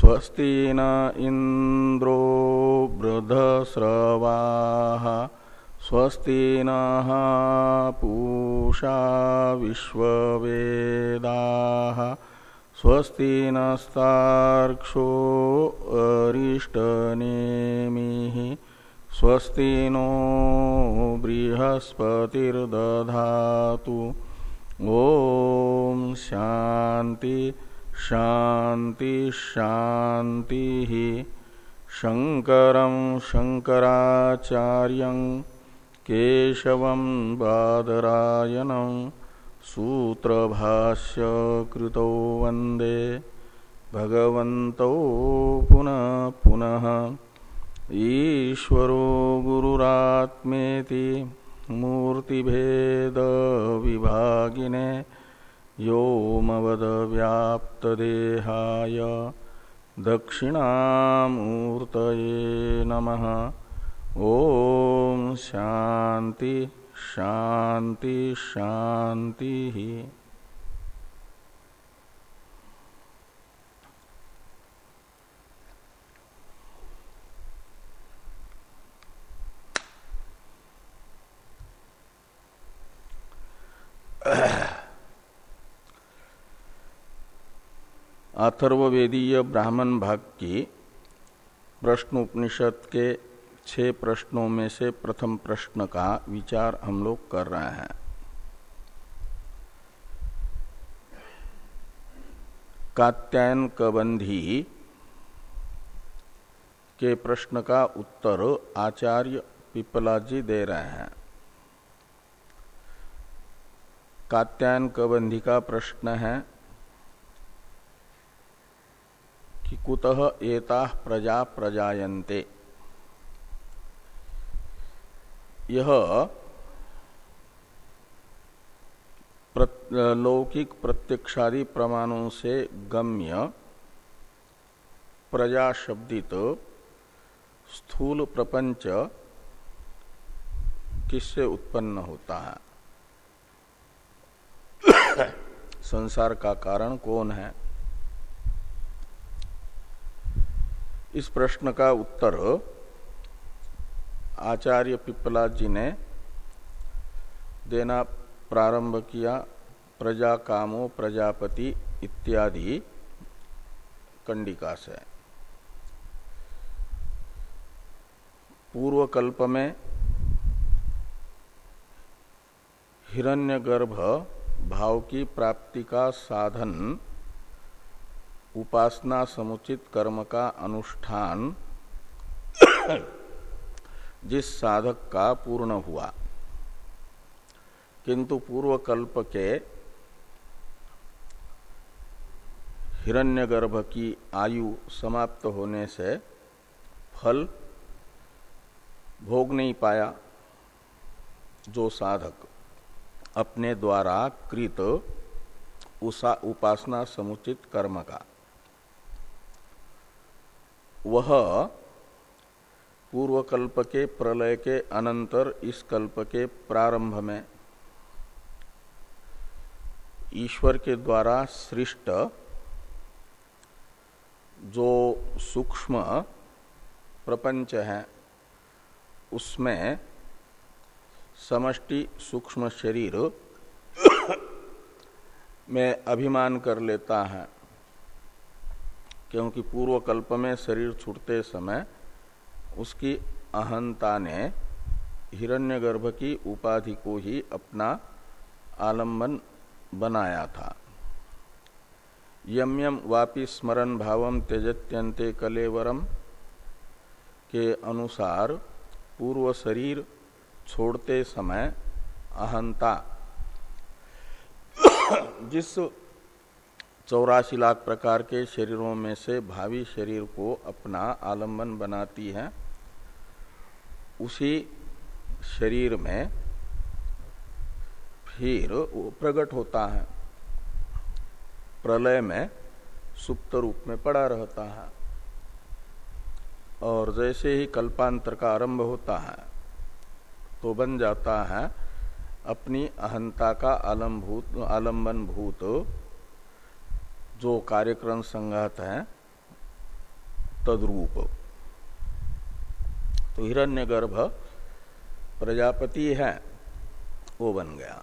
स्वस्ति न इंद्रो वृधस्रवाः स्वस्ति नः पूषा विश्ववेदाः स्वस्ति नस्तार्क्षो अरिष्टनेमिः स्वस्ति नो बृहस्पतिर्दधातु। ॐ शान्ति। शांति शांति शंकर शंकराचार्य केशव बादरायण सूत्र भाष्य कृतो वंदे भगवत पुनः पुनः ईश्वरो गुरुरात्मेति मूर्तिभेद विभागिने व्योमवदव्याप्तदेहाय दक्षिणामूर्तये नमः। ॐ शान्ति शान्ति शान्तिः। अथर्वेदीय ब्राह्मण भाग की प्रश्न उपनिषद के छह प्रश्नों में से प्रथम प्रश्न का विचार हम लोग कर रहे हैं। कात्यायन कबंधी के प्रश्न का उत्तर आचार्य पिपला जी दे रहे हैं। कात्यायन कबंधी का प्रश्न है कि कुतः एता प्रजा प्रजायन्ते। यह लौकिक प्रत्यक्षादि प्रमाणों से गम्य प्रजा शब्दित स्थूल प्रपंच किससे उत्पन्न होता है? संसार का कारण कौन है? इस प्रश्न का उत्तर आचार्य पिपला जी ने देना प्रारंभ किया, प्रजा कामो प्रजापति इत्यादि कंडिका से। पूर्व कल्प में हिरण्यगर्भ भाव की प्राप्ति का साधन उपासना समुचित कर्म का अनुष्ठान जिस साधक का पूर्ण हुआ। किंतु पूर्व कल्प के हिरण्यगर्भ की आयु समाप्त होने से फल भोग नहीं पाया जो साधक अपने द्वारा कृत उपासना समुचित कर्म का। वह पूर्व कल्प के प्रलय के अनंतर इस कल्प के प्रारंभ में ईश्वर के द्वारा सृष्ट जो सूक्ष्म प्रपंच है, उसमें समष्टि सूक्ष्म शरीर में अभिमान कर लेता है। क्योंकि पूर्व कल्प में शरीर छूटते समय उसकी अहंता ने हिरण्यगर्भ की उपाधि को ही अपना आलंबन बनाया था। यम यम वापि स्मरण भावम त्यजत्यंते कलेवरम के अनुसार पूर्व शरीर छोड़ते समय अहंता जिस चौरासी लाख प्रकार के शरीरों में से भावी शरीर को अपना आलंबन बनाती है। उसी शरीर में फिर वो प्रकट होता है। प्रलय में सुप्त रूप में पड़ा रहता है। और जैसे ही कल्पांतर का आरंभ होता है तो बन जाता है अपनी अहंता का आलम्भूत आलंबन भूत जो कार्यक्रम संगत है, तद्रूप। तो हिरण्यगर्भ प्रजापति है, वो बन गया।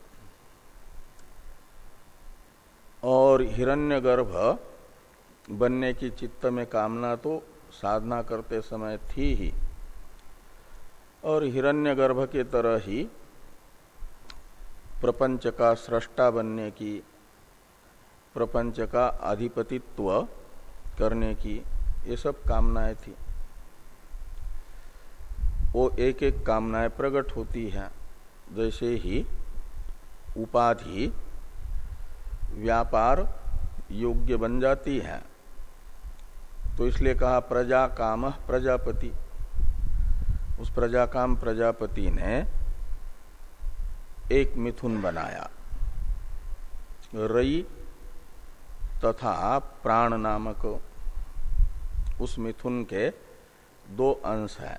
और हिरण्यगर्भ बनने की चित्त में कामना तो साधना करते समय थी ही। और हिरण्यगर्भ के तरह ही प्रपंच का सृष्टा बनने की प्रपंच का अधिपतित्व करने की ये सब कामनाएँ थी। वो एक एक कामनाएँ प्रकट होती है। जैसे ही उपाधि, व्यापार योग्य बन जाती है। तो इसलिए कहा प्रजा काम प्रजापति। उस प्रजा काम प्रजापति ने एक मिथुन बनाया। रई तथा प्राण नामक उस मिथुन के दो अंश हैं।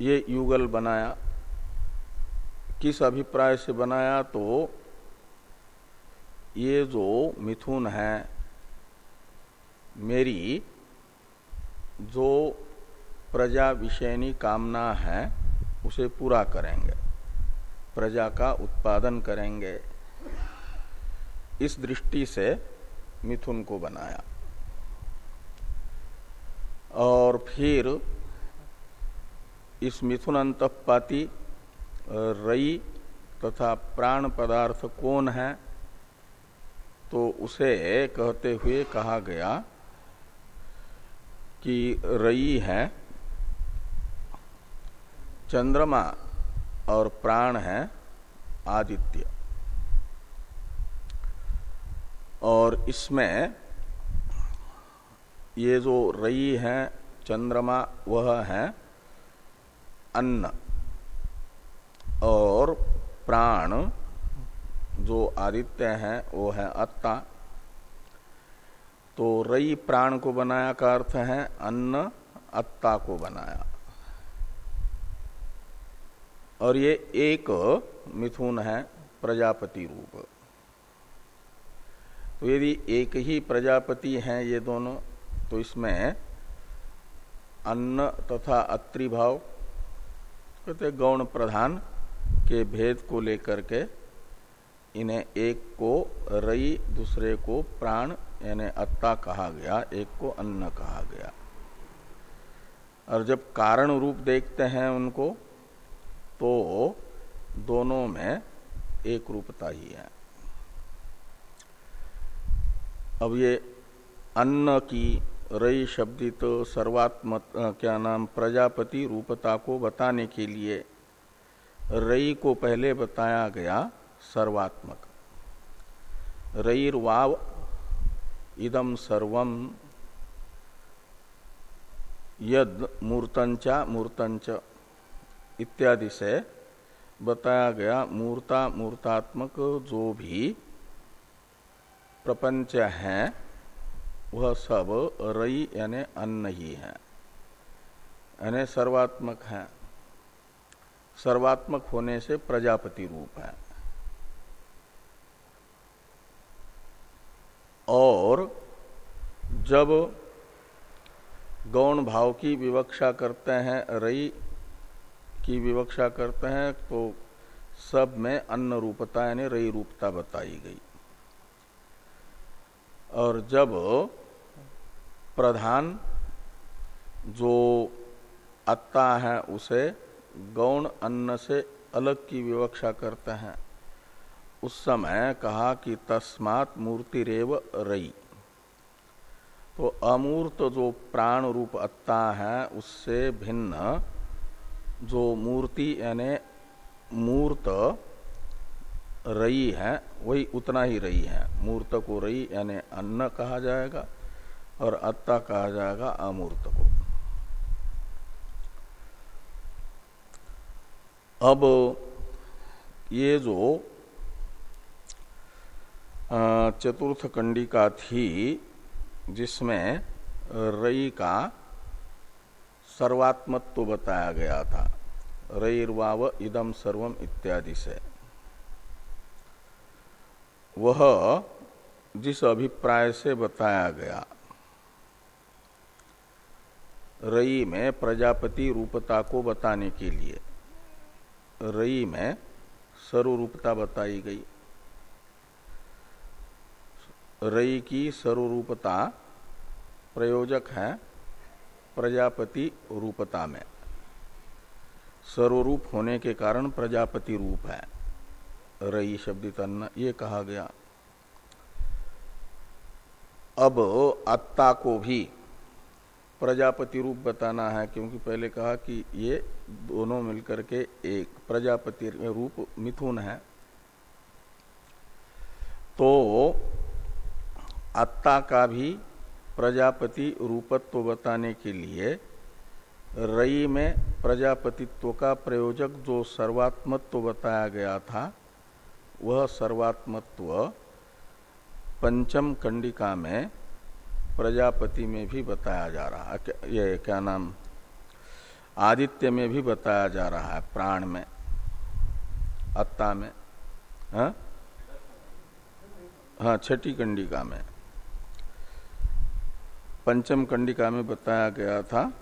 ये युगल बनाया, किस अभिप्राय से बनाया तो ये जो मिथुन है, मेरी जो प्रजा विषयनी कामना है, उसे पूरा करेंगे। प्रजा का उत्पादन करेंगे। इस दृष्टि से मिथुन को बनाया। और फिर इस मिथुन अंतपाती रई तथा प्राण पदार्थ कौन है? तो उसे कहते हुए कहा गया कि रई है, चंद्रमा और प्राण है आदित्य। और इसमें ये जो रई है, चंद्रमा, वह है अन्न और प्राण जो आदित्य है, वो है अत्ता तो रई प्राण को बनाया का अर्थ है, अन्न अत्ता को बनाया। और ये एक मिथुन है, प्रजापति रूप। तो यदि एक ही प्रजापति हैं ये दोनों तो इसमें अन्न तथा अत्रिभाव कहते गौण प्रधान के भेद को लेकर के इन्हें एक को रई, दूसरे को प्राण, यानी अत्ता कहा गया, एक को अन्न कहा गया। और जब कारण रूप देखते हैं उनको तो दोनों में एक रूपता ही है। अब ये अन्न की रई शब्दित तो सर्वात्म क्या नाम, प्रजापति रूपता को बताने के लिए रई को पहले बताया गया सर्वात्मक। रईर्वाव इदम सर्वम यद मूर्तंचा मूर्तंच इत्यादि से बताया गया मूर्ता, मूर्तात्मक जो भी प्रपंच है, वह सब रई यानी अन्न ही है। यानी सर्वात्मक है। सर्वात्मक होने से प्रजापति रूप है। और जब गौण भाव की विवक्षा करते हैं, रई की विवक्षा करते हैं तो सब में अन्न रूपता यानी रई रूपता बताई गई। और जब प्रधान जो अत्ता है, उसे गौण अन्न से अलग की विवक्षा करते हैं। उस समय कहा कि तस्मात मूर्ति रेव रई। तो अमूर्त जो प्राण रूप अत्ता है, उससे भिन्न जो मूर्ति यानी मूर्त रई है, वही उतना ही रई है। मूर्त को रई यानी अन्न कहा जाएगा और अत्ता कहा जाएगा अमूर्त को अब ये जो चतुर्थ कंडिका थी, जिसमें रई का सर्वात्मत्व बताया गया था। रईर्वाव इदम सर्वम इत्यादि से। वह जिस अभिप्राय से बताया गया। रई में प्रजापति रूपता को बताने के लिए। रई में सर्वरूपता बताई गई। रई की सर्वरूपता प्रयोजक है प्रजापति रूपता में। सर्वरूप होने के कारण प्रजापति रूप है। रई शब्द तन्न ये कहा गया। अब अत्ता को भी प्रजापति रूप बताना है, क्योंकि पहले कहा कि ये दोनों मिलकर के एक प्रजापति रूप मिथुन है। तो अत्ता का भी प्रजापति रूपत्व बताने के लिए रई में प्रजापतित्व का प्रयोजक जो सर्वात्मत्व बताया गया था वह सर्वात्मत्व पंचम कंडिका में प्रजापति में भी बताया जा रहा है। ये क्या नाम? आदित्य में भी बताया जा रहा है प्राण में। अत्ता में। हाँ, हाँ छठी कंडिका में। पंचम कंडिका में बताया गया था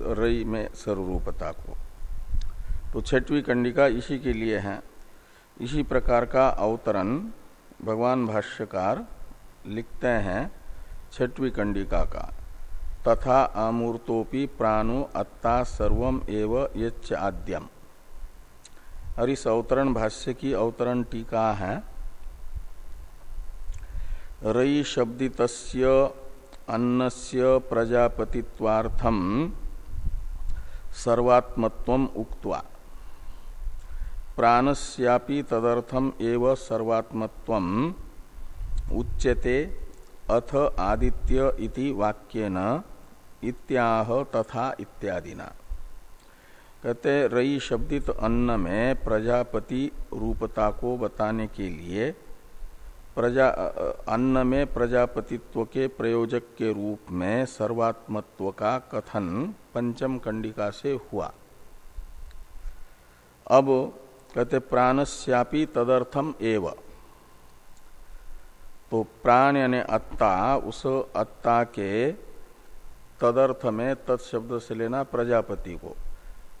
रई में सर्वरूपता को। तो छठवीं कंडिका इसी के लिए है। इसी प्रकार का अवतरण भगवान भाष्यकार लिखते हैं छठवीं कंडिका का। तथा अमूर्तोपि प्राणो अत्ता सर्वम एव यच्च आद्यम। और इस अवतरण भाष्य की अवतरण टीका है, रई शब्दितस्य अन्नस्य प्रजापतित्वार्थम सर्वात्मत्व उक्त्वा। प्राणस्यापि तदर्थम एव सर्वात्मत्व उच्यते अथ आदित्य इति वाक्यन इत्याह तथा इत्यादिना। कहते रई शब्दित अन्न में प्रजापति रूपता को बताने के लिए प्रजा अन्न में प्रजापतित्व के प्रयोजक के रूप में सर्वात्मत्व का कथन पंचम कंडिका से हुआ। अब कहते, प्राणस्यापी तदर्थम एव। तो प्राण यानी अत्ता, उस अत्ता के तदर्थ में तत्शब्द से लेना प्रजापति को।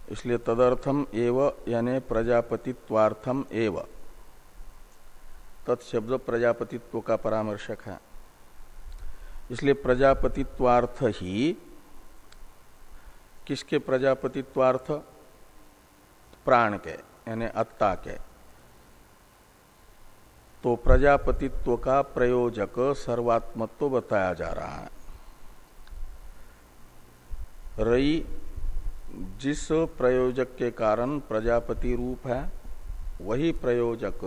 इसलिए तदर्थम एव यानी प्रजापतित्वार्थम एवं। तत्शब्द प्रजापतित्व का परामर्शक है। इसलिए प्रजापतित्वार्थ ही किसके प्रजापतित्वार्थ? प्राण के। यानी अत्ता के। तो प्रजापतित्व का प्रयोजक सर्वात्मत्व तो बताया जा रहा है। रई जिस प्रयोजक के कारण प्रजापति रूप है, वही प्रयोजक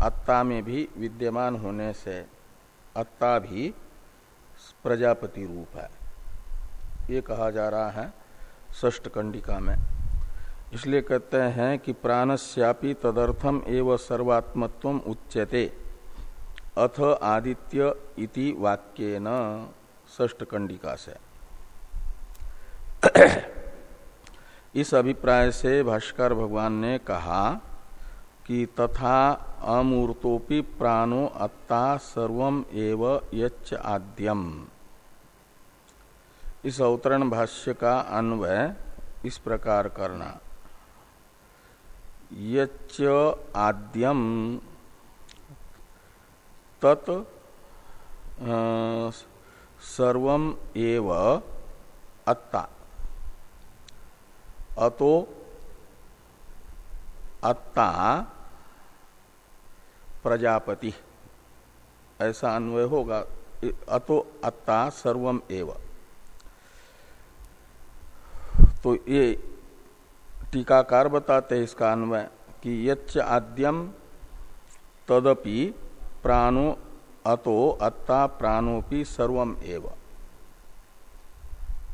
अत्ता में भी विद्यमान होने से अत्ता भी प्रजापति रूप है। ये कहा जा रहा है ष्ट कंडिका में। इसलिए कहते हैं कि प्राणस्यापि तदर्थम एवं सर्वात्मत्व उच्यते। अथ आदित्य इति वाक्य न ष्ट कंडिका से। इस अभिप्राय से भाष्कर भगवान ने कहा कि तथा अमूर्तोपि प्राणो अत्ता सर्वम एव यच्च आद्यम। इस अवतरण भाष्य का अन्वय इस प्रकार करना। यच्च आद्यम तत् सर्वम एव अत्ता। अतो अत्ता प्रजापति। ऐसा अन्वय होगा। अतो अत्ता सर्वम एव। तो ये टीकाकार बताते हैं इसका अन्वय, कि यच्च आद्यम तदपि प्राणो अतो अत्ता प्राणोपि सर्वम एव।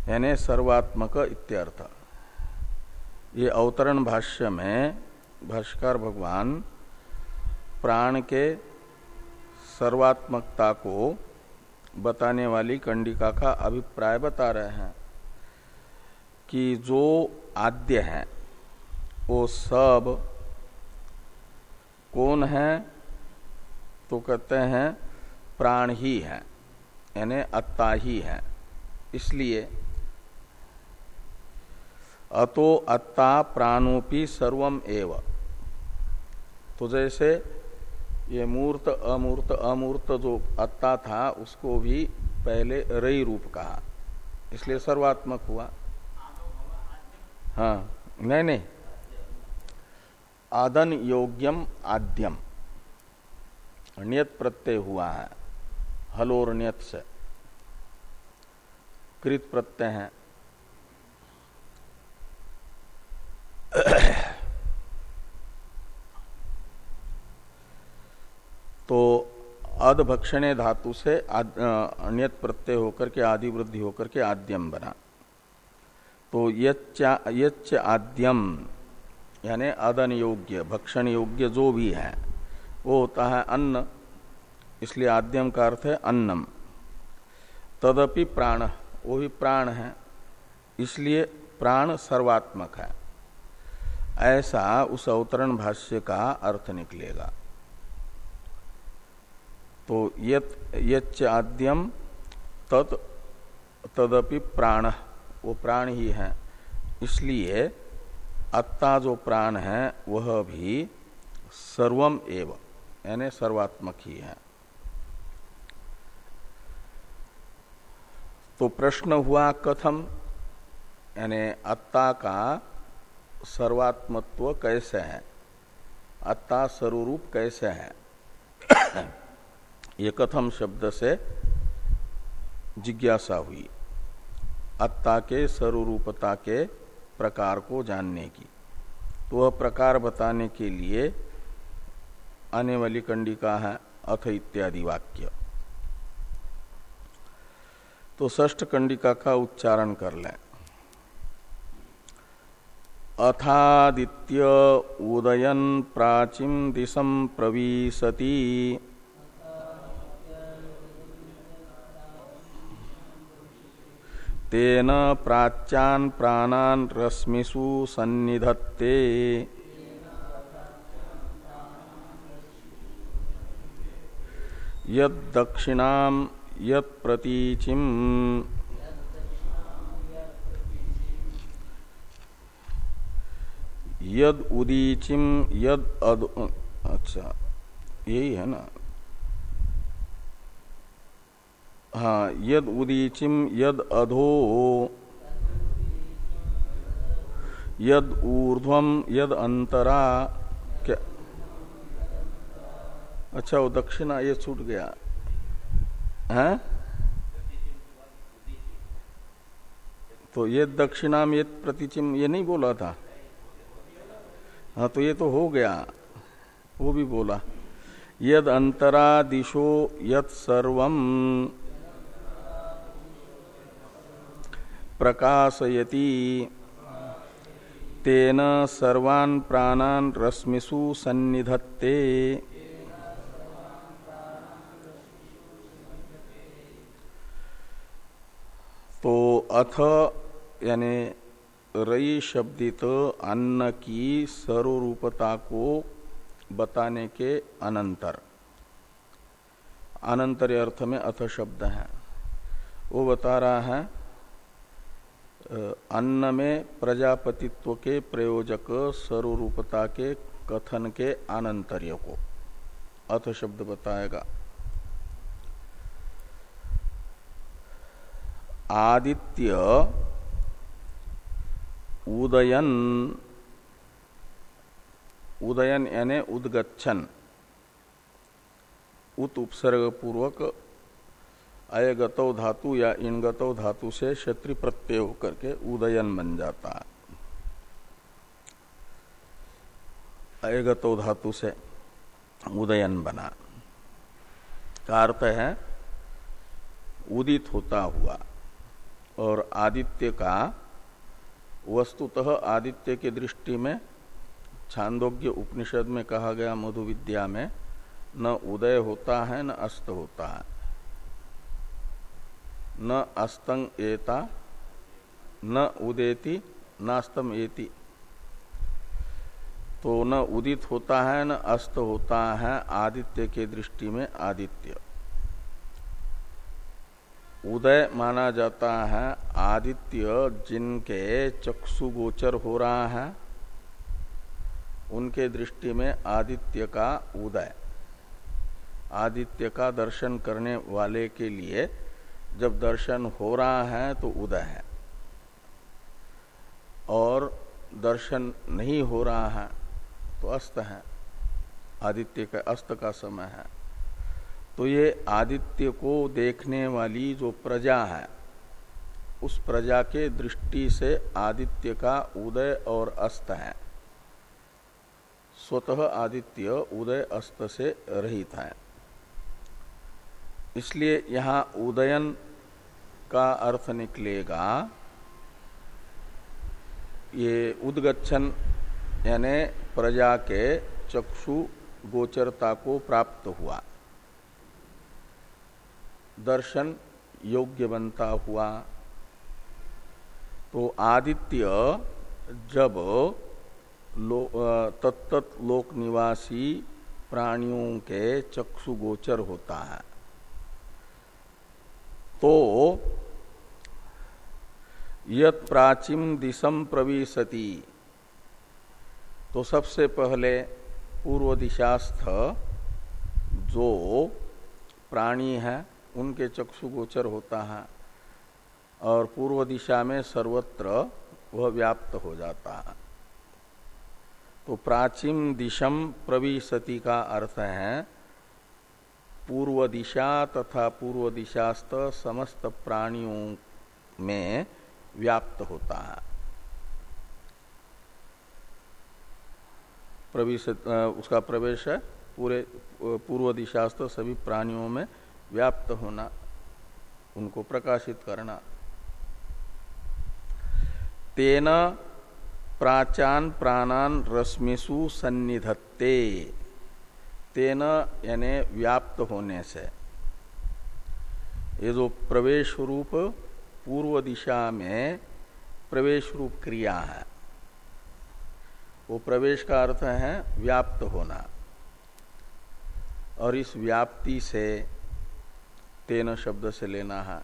यानी सर्वात्मक इत्यर्थ। ये अवतरण भाष्य में भाष्कर भगवान प्राण के सर्वात्मकता को बताने वाली कंडिका का अभिप्राय बता रहे हैं कि जो आद्य है वो सब कौन है? तो कहते हैं प्राण ही है, यानी अत्ता ही है। इसलिए अतो अत्ता प्राणोपी सर्वम एव। तो जैसे ये मूर्त, अमूर्त अमूर्त जो अत्ता था, उसको भी पहले रई रूप कहा। इसलिए सर्वात्मक हुआ। हाँ नहीं नहीं। आदन योग्यम आद्यम। नियत प्रत्यय हुआ है, हलोर नियत से। कृत प्रत्यय है। तो अधभक्षणे धातु से नियत प्रत्यय होकर के आदि वृद्धि होकर के आद्यम बना। तो यच्च आद्यम यानी अदन योग्य भक्षण योग्य जो भी है, वो होता है अन्न, इसलिए आद्यम का अर्थ है अन्नम। तदपि प्राण, वो भी प्राण है, इसलिए प्राण सर्वात्मक है। ऐसा उस अवतरण भाष्य का अर्थ निकलेगा। तो यत, यच्च आद्यम, तत्, तदपि प्राण, वो प्राण ही है, इसलिए अत्ता जो प्राण है, वह भी सर्वम एव, यानी सर्वात्मक ही। है तो प्रश्न हुआ कथम, यानी अत्ता का सर्वात्मत्व कैसे है? अत्ता स्वरूप कैसे है? ये कथम शब्द से जिज्ञासा हुई। अत्ता के स्वरूपता के प्रकार को जानने की। तो वह प्रकार बताने के लिए आने वाली कंडिका है, अथ इत्यादि वाक्य। तो ष्ठ कंडिका का उच्चारण कर लें। अथादित्य उदयन प्राचीन दिशम प्रवीशति तेन प्राच्यान प्राणान रश्मिषु सन्निधत्ते। यद दक्षिणाम यत प्रतीचिम यद उदीचिम यद अच्छा यही है ना? हाँ यद उदीचिम यद अधो। यद ऊर्ध्वम यद अंतरा। क्या? अच्छा वो दक्षिणा, ये छूट गया। है? तो ये दक्षिणाम ये प्रतिचिम ये नहीं बोला था? हाँ तो ये तो हो गया। वो भी बोला। यद अंतरा दिशो, यद सर्वम प्रकाशयति। तेन सर्वान् प्राणान रश्मिषु सन्निधत्ते। तो अथ, यानी, रई शब्दित अन्न की सर्वरूपता को बताने के अनंतर। अनंतर अर्थ में अथ शब्द है। वो बता रहा है अन्न में प्रजापतित्व के प्रयोजक स्वरूपता के कथन के अनंतर्य को अथ शब्द बताएगा। आदित्य उदयन उदयन यानी उदगछन उत उपसर्ग पूर्वक अयगत धातु या इणगत धातु से क्षत्रि प्रत्यय होकर के उदयन बन जाता है। अयगत धातु से उदयन बना। का अर्थ है, उदित होता हुआ और आदित्य का वस्तुतः आदित्य के दृष्टि में छांदोग्य उपनिषद में कहा गया मधु विद्या में न उदय होता है, न अस्त होता है। न अस्तंग एता, न उदेति, नास्तम एति। तो न उदित होता है, न अस्त होता है, आदित्य के दृष्टि में आदित्य। उदय माना जाता है, आदित्य जिनके चक्षु गोचर हो रहा है, उनके दृष्टि में आदित्य का उदय। आदित्य का दर्शन करने वाले के लिए जब दर्शन हो रहा है तो उदय है। और दर्शन नहीं हो रहा है तो अस्त है। आदित्य का, अस्त का समय है। तो ये आदित्य को देखने वाली जो प्रजा है, उस प्रजा के दृष्टि से आदित्य का उदय और अस्त है। स्वतः आदित्य उदय, अस्त से रहित है। इसलिए यहाँ उदयन का अर्थ निकलेगा ये उदगछन यानी प्रजा के चक्षु गोचरता को प्राप्त हुआ। दर्शन योग्य बनता हुआ। तो आदित्य जब लो, तत्त लोक निवासी प्राणियों के चक्षु गोचर होता है तो यत प्राचीन दिशम प्रविशति। तो सबसे पहले पूर्व दिशास्थ जो प्राणी है, उनके चक्षु गोचर होता है और पूर्व दिशा में सर्वत्र वह व्याप्त हो जाता है। तो प्राचीन दिशम प्रविशति का अर्थ है पूर्व दिशा तथा पूर्व दिशास्त समस्त प्राणियों में व्याप्त होता है। प्रवेश उसका प्रवेश है, पूरे पूर्व दिशास्त सभी प्राणियों में व्याप्त होना, उनको प्रकाशित करना। तेना प्राचान प्राणान रश्मिसु सन्निधत्ते। तेन यानी व्याप्त होने से। ये जो प्रवेश रूप पूर्व दिशा में प्रवेश रूप क्रिया है, वो प्रवेश का अर्थ है व्याप्त होना। और इस व्याप्ति से तेन शब्द से लेना है।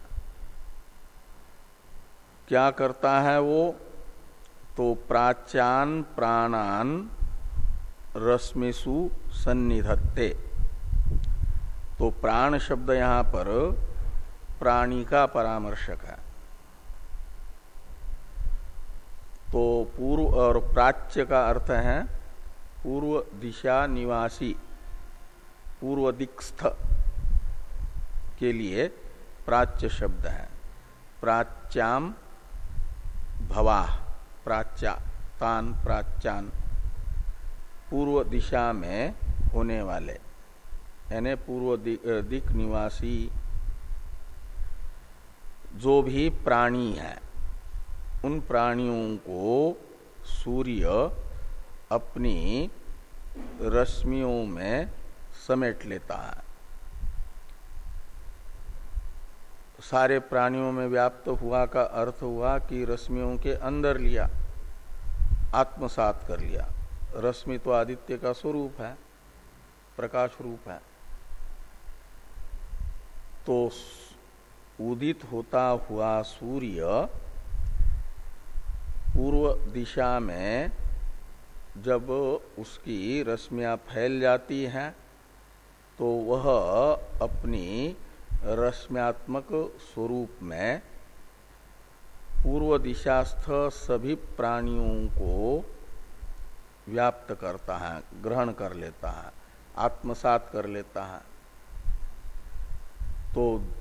क्या करता है वो? तो प्राच्यान प्राणान रश्मिसु सन्निधत्ते। तो प्राण शब्द यहाँ पर प्राणी का परामर्शक है। तो पूर्व और प्राच्य का अर्थ है पूर्व दिशा निवासी, पूर्व दिक्स्थ के लिए प्राच्य शब्द है। प्राच्याम भवाह प्राच्या, तान प्राच्यान। पूर्व दिशा में होने वाले, यानी पूर्व दिक निवासी जो भी प्राणी है, उन प्राणियों को सूर्य अपनी रश्मियों में समेट लेता है। सारे प्राणियों में व्याप्त हुआ का अर्थ हुआ कि रश्मियों के अंदर लिया, आत्मसात कर लिया। रश्मि तो आदित्य का स्वरूप है, प्रकाश रूप है। तो उदित होता हुआ सूर्य पूर्व दिशा में जब उसकी रश्मियाँ फैल जाती हैं तो वह अपनी रश्म्यात्मक स्वरूप में पूर्व दिशास्थ सभी प्राणियों को व्याप्त करता है ग्रहण कर लेता है आत्मसात कर लेता है। तो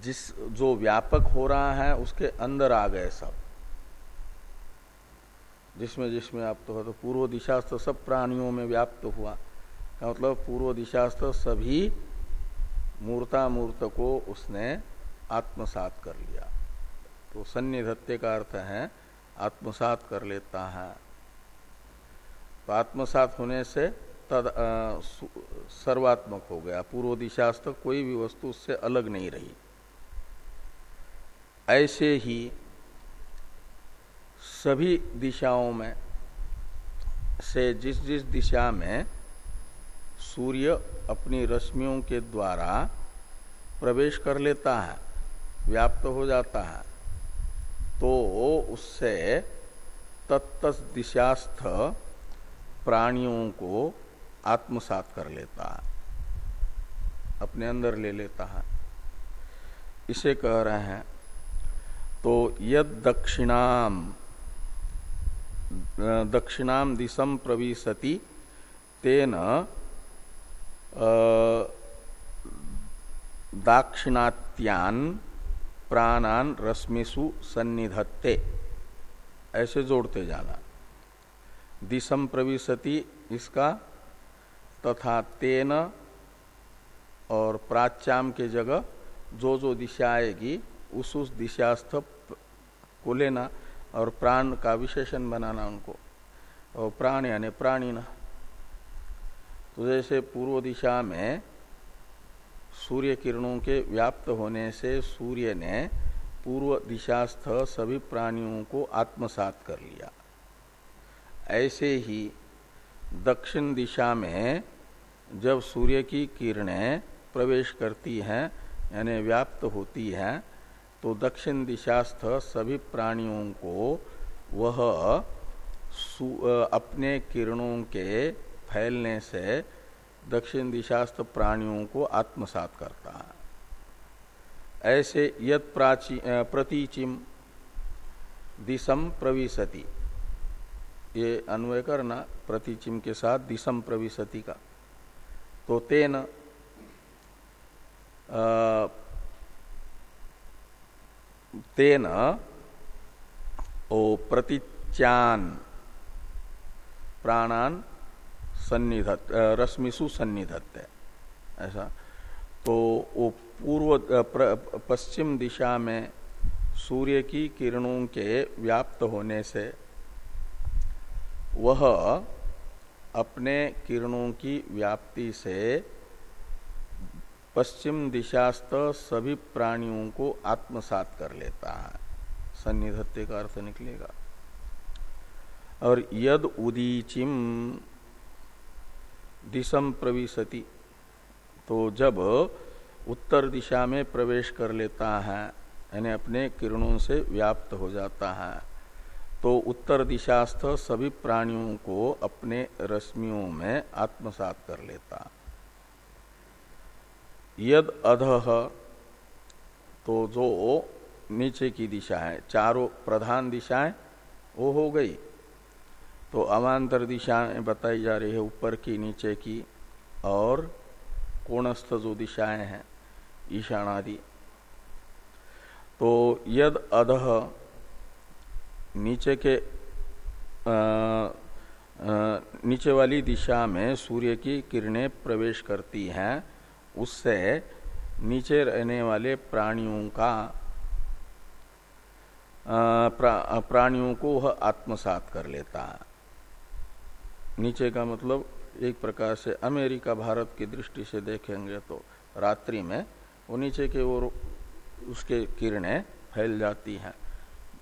जिस जो व्यापक हो रहा है उसके अंदर आ गए सब। जिसमें जिसमें आप तो, तो पूर्व दिशास्थ सब प्राणियों में व्याप्त हुआ। का मतलब? पूर्व दिशास्थ सभी मूर्ता मूर्त को उसने आत्मसात कर लिया। तो सन्निधत्य का अर्थ है आत्मसात कर लेता है। तो आत्मसात होने से तद सर्वात्मक हो गया। पूर्व दिशास्थ कोई भी वस्तु उससे अलग नहीं रही। ऐसे ही सभी दिशाओं में से जिस जिस दिशा में सूर्य अपनी रश्मियों के द्वारा प्रवेश कर लेता है, व्याप्त हो जाता है तो उससे तत्त दिशास्थ प्राणियों को आत्मसात कर लेता है, अपने अंदर ले लेता है। इसे कह रहे हैं तो यद दक्षिणाम दक्षिणाम दिशम प्रविशति तेन दाक्षिणात्यान प्राणान रश्मिसु सन्निधत्ते। ऐसे जोड़ते जाना दिशम प्रविशति इसका, तथा तेन और प्राच्याम के जगह जो जो दिशा आएगी, उस उस दिशास्थ को लेना और प्राण का विशेषण बनाना उनको। और प्राण यानी प्राणी न। तो जैसे पूर्व दिशा में सूर्य किरणों के व्याप्त होने से सूर्य ने पूर्व दिशास्थ सभी प्राणियों को आत्मसात कर लिया। ऐसे ही दक्षिण दिशा में जब सूर्य की किरणें प्रवेश करती हैं, यानी व्याप्त होती हैं तो दक्षिण दिशास्थ सभी प्राणियों को वह अपने किरणों के फैलने से दक्षिण दिशास्थ प्राणियों को आत्मसात करता है। ऐसे यद प्रतीचिम दिशम प्रविशति। ये अन्वय करना प्रतिचिम के साथ दिशम प्रविशति का। तो तेन तेन, ओ प्रतिचान प्राणान सन्निधत रश्मिसु सन्निधत ऐसा। तो वो पूर्व पश्चिम दिशा में सूर्य की किरणों के व्याप्त होने से वह अपने किरणों की व्याप्ति से पश्चिम दिशास्त सभी प्राणियों को आत्मसात कर लेता है। सन्निधत्य का अर्थ निकलेगा। और यद उदीचिम दिशम प्रविशति तो जब उत्तर दिशा में प्रवेश कर लेता है, यानी अपने किरणों से व्याप्त हो जाता है तो उत्तर दिशास्थ सभी प्राणियों को अपने रश्मियों में आत्मसात कर लेता। यद अध तो जो नीचे की दिशा है, चारों प्रधान दिशाएँ, वो हो गई। तो अवान्तर दिशाएँ बताई जा रही है, ऊपर की, नीचे की, और कोणस्थ जो दिशाएँ हैं ईशाणादि तो यद अध नीचे के आ, आ, नीचे वाली दिशा में सूर्य की किरणें प्रवेश करती हैं उससे नीचे रहने वाले प्राणियों का प्रा, प्राणियों को वह आत्मसात कर लेता है। नीचे का मतलब एक प्रकार से अमेरिका भारत की दृष्टि से देखेंगे तो रात्रि में वो नीचे के ओर उसके किरणें फैल जाती हैं।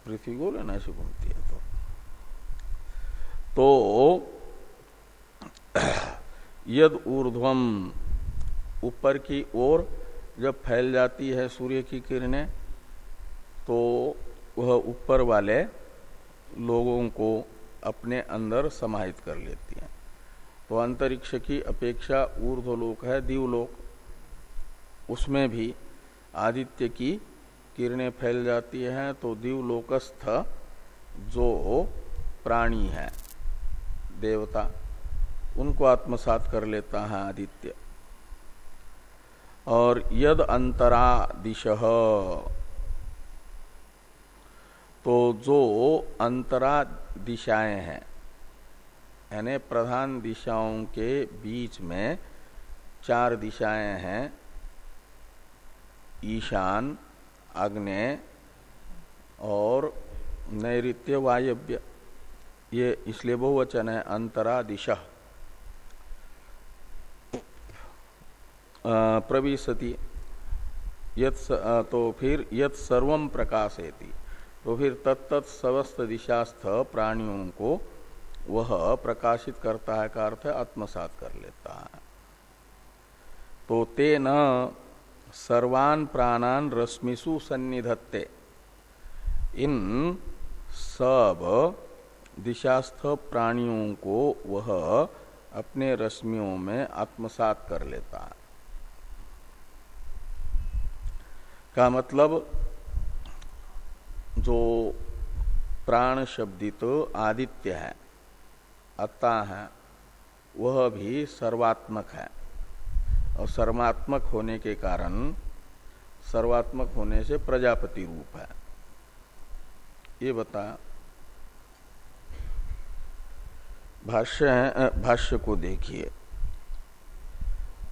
पृथ्वी को लेना ना ऐसे है तो। तो यद ऊर्ध्वम ऊपर की ओर जब फैल जाती है सूर्य की किरणें तो वह ऊपर वाले लोगों को अपने अंदर समाहित कर लेती हैं। तो अंतरिक्ष की अपेक्षा ऊर्ध्वलोक है, दीवलोक। उसमें भी आदित्य की किरणें फैल जाती हैं तो दिवलोकस्थ जो प्राणी है, देवता, उनको आत्मसात कर लेता है आदित्य। और यद अंतरा दिश तो जो अंतरा दिशाएँ हैं, यानी प्रधान दिशाओं के बीच में चार दिशाएँ हैं, ईशान अग्नि और नैत्य वायव्य। ये इसलिए बहुवचन है अंतरा दिशा प्रविशति। तो फिर यत सर्वम प्रकाशेति तो फिर तत्त समस्त दिशास्थ प्राणियों को वह प्रकाशित करता है, का अर्थ आत्मसात कर लेता है। तो ते न सर्वान प्राणान रश्मिसु सन्निधत्ते। इन सब दिशास्थ प्राणियों को वह अपने रश्मियों में आत्मसात कर लेता है। का मतलब जो प्राण शब्दित आदित्य है, अत्ता है, वह भी सर्वात्मक है। और सर्वात्मक होने के कारण सर्वात्मक होने से प्रजापति रूप है। ये बता, भाष्य भाष्य को देखिए।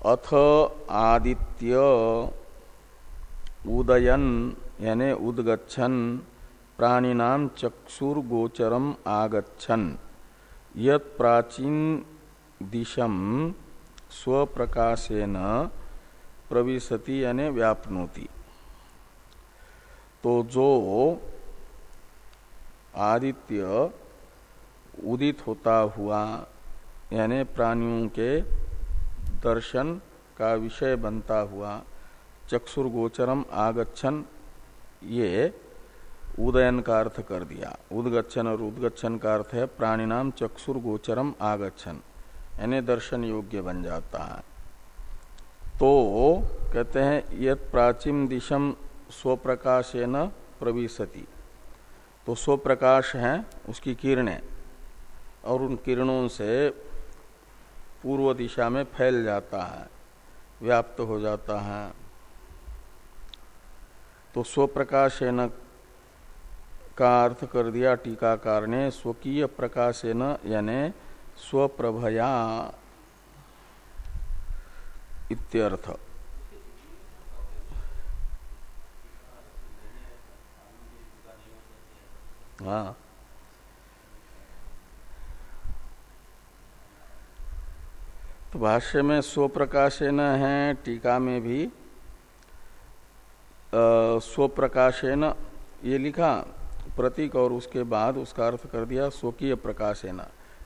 अथ आदित्य उदयन, यानी उदगछन प्राणीनाम चक्षुर्गोचरम आगछन यत प्राचीन दिशम स्वप्रकाशेन प्रविशति यानी व्यापनोति। तो जो आदित्य उदित होता हुआ, यानी प्राणियों के दर्शन का विषय बनता हुआ चक्षुर्गोचरम आगच्छन, ये उदयन का अर्थ कर दिया। उदगच्छन और उदगच्छन का अर्थ है प्राणिनाम चक्षुर्गोचरम आगच्छन। यानी दर्शन योग्य बन जाता है। तो कहते हैं यद प्राचीन दिशम स्वप्रकाशेन प्रविशति। तो स्वप्रकाश है, उसकी किरणें, और उन किरणों से पूर्व दिशा में फैल जाता है, व्याप्त हो जाता है। तो स्वप्रकाशन का अर्थ कर दिया टीकाकार ने, स्वकीय प्रकाशन यानी स्वप्रभया इत्यर्थ। हाँ। तो भाष्य में स्वप्रकाशन है, टीका में भी स्वप्रकाशन, ये लिखा, प्रतीक और उसके बाद उसका अर्थ कर दिया, स्वकीय प्रकाशन।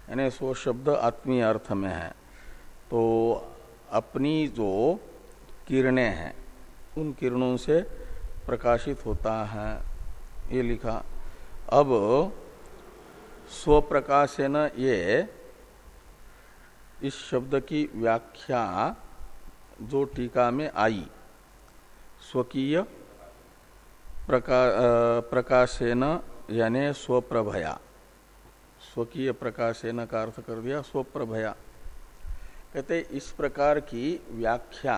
यानी स्व शब्द आत्मीय अर्थ में है। तो अपनी जो किरणें हैं उन किरणों से प्रकाशित होता है ये लिखा। अब स्वप्रकाशन ये इस शब्द की व्याख्या जो टीका में आई स्वकीय प्रका, प्रकाशेन यानी स्वप्रभया। स्वकीय प्रकाश प्रकाशेन का अर्थ कर दिया, स्वप्रभया। कहते, इस प्रकार की व्याख्या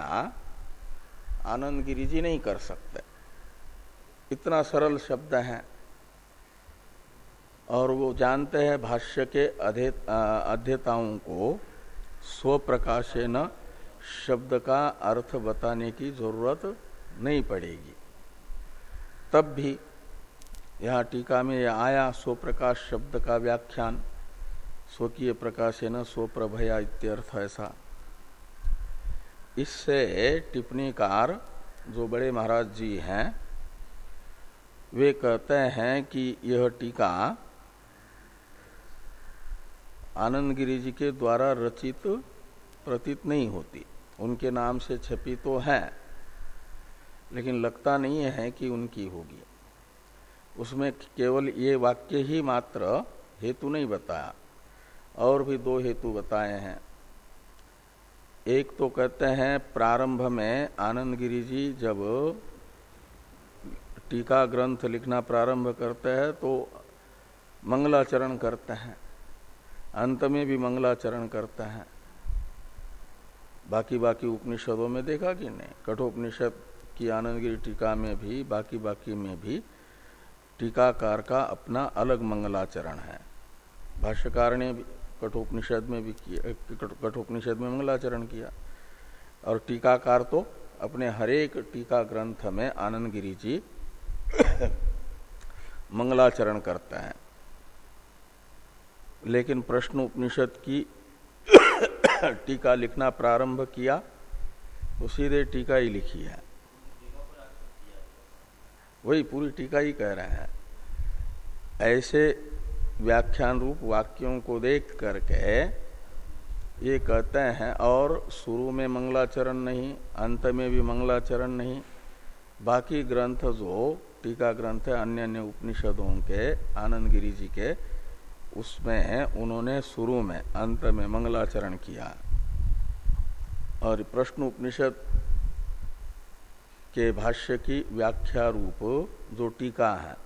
आनंद गिरी जी नहीं कर सकते। इतना सरल शब्द है। और वो जानते हैं भाष्य के अध्यताओं को स्वप्रकाशन शब्द का अर्थ बताने की ज़रूरत नहीं पड़ेगी। तब भी यहाँ टीका में आया, स्वप्रकाश शब्द का व्याख्यान। स्वकीय प्रकाशन स्वप्रभया इत्यर्थ ऐसा। इससे टिप्पणीकार जो बड़े महाराज जी हैं, वे कहते हैं कि यह टीका आनंद गिरी जी के द्वारा रचित प्रतीत नहीं होती। उनके नाम से छपी तो है, लेकिन लगता नहीं है कि उनकी होगी। उसमें केवल ये वाक्य ही मात्र हेतु नहीं बताया, और भी दो हेतु बताए हैं। एक तो कहते हैं, प्रारंभ में आनंद गिरी जी जब टीका ग्रंथ लिखना प्रारंभ करते हैं तो मंगलाचरण करते हैं। अंत में भी मंगलाचरण करते हैं। बाकी बाकी उपनिषदों में देखा कि नहीं? कठोपनिषद की आनंदगिरी टीका में भी बाकी बाकी में भी टीकाकार का अपना अलग मंगलाचरण है। भाष्यकार ने कठोपनिषद में भी किया कठोपनिषद में मंगलाचरण किया। और टीकाकार तो अपने हरेक टीका ग्रंथ में आनंद गिरी जी मंगलाचरण करते हैं। लेकिन प्रश्न उपनिषद की टीका लिखना प्रारंभ किया तो सीधे टीका ही लिखी है। वही पूरी टीका ही कह रहे हैं। ऐसे व्याख्यान रूप वाक्यों को देख करके ये कहते हैं, और शुरू में मंगलाचरण नहीं, अंत में भी मंगलाचरण नहीं, बाकी ग्रंथ जो टीका ग्रंथ है अन्य अन्य उपनिषदों के, आनंद गिरी जी के, उसमें उन्होंने शुरू में, अंत में मंगलाचरण किया। और प्रश्न उपनिषद के भाष्य की व्याख्या रूप जो टीका है,